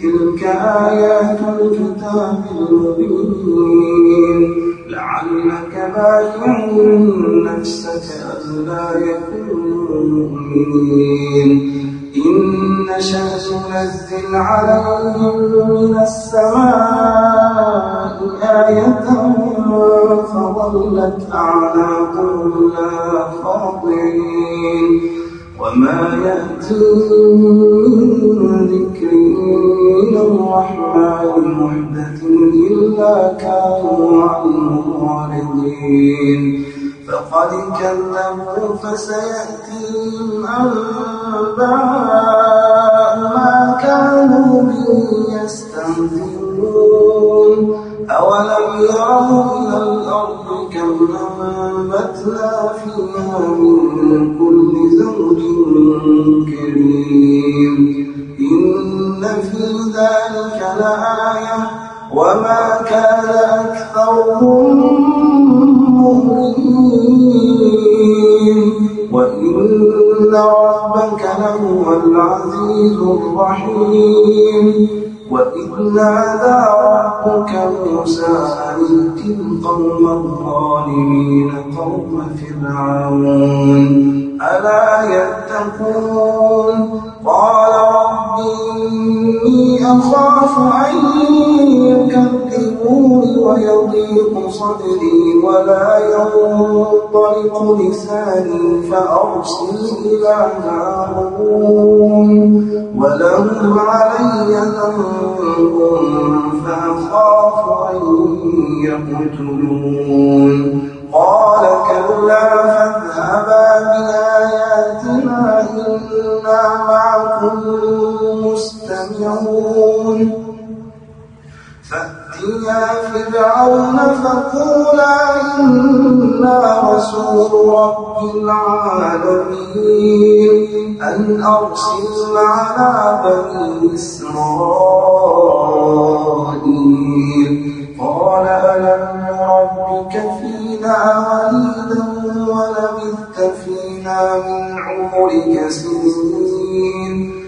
تلك آيات الكتاب المبين. لعلك باخع نفسك ألا يكونوا مؤمنين. إن نشأ ننزل عليهم من السماء آية فظلت أعناقهم لا خاضعين وما يأتيهم من ذكر من الرحمن محدث إلا كانوا عنه معرضين. فقد كذبوا فسيأتيهم أنباء ما كانوا به يستهزئون. أولم يروا إلى الأرض كم أنبتنا فيها من كل زوج كريم إن في ذلك لآية وما كان أكثرهم مؤمنين وإن ربك لهو العزيز الرحيم وإذ نادى ربك موسى أن ائت القوم الظالمين قوم فرعون. ألا يتقون؟ قال رب إني أخاف أن يكذبون ويضيق صدري ولا ينطلق لساني فأرسل إلى هارون. ولهم علي ذنب فأخاف أن يقتلون. قال كلا فاذهبا بآياتنا إنا معكم مستمعون. فأتيا فرعون فقولا إنا رسول رب العالمين أن أرسل معنا بني إسرائيل. قال ألم ربك فينا وليدا ولبثت فينا من عمرك سنين.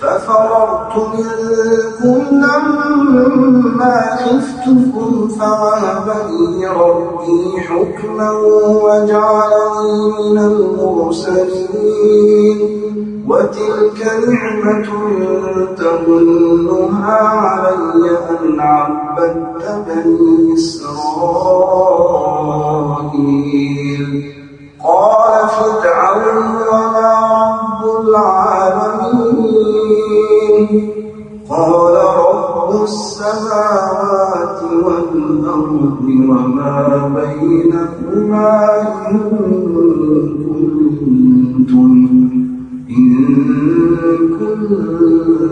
ففررت منكم لما خفتكم فوهب لي ربي حكما وجعلني من المرسلين. وتلك نعمة تظنها علي أن عبدت بني إسرائيل. قال فرعون وما رب العالمين. قال رب السماوات والأرض وما بينهما إن كنتم إن كنتم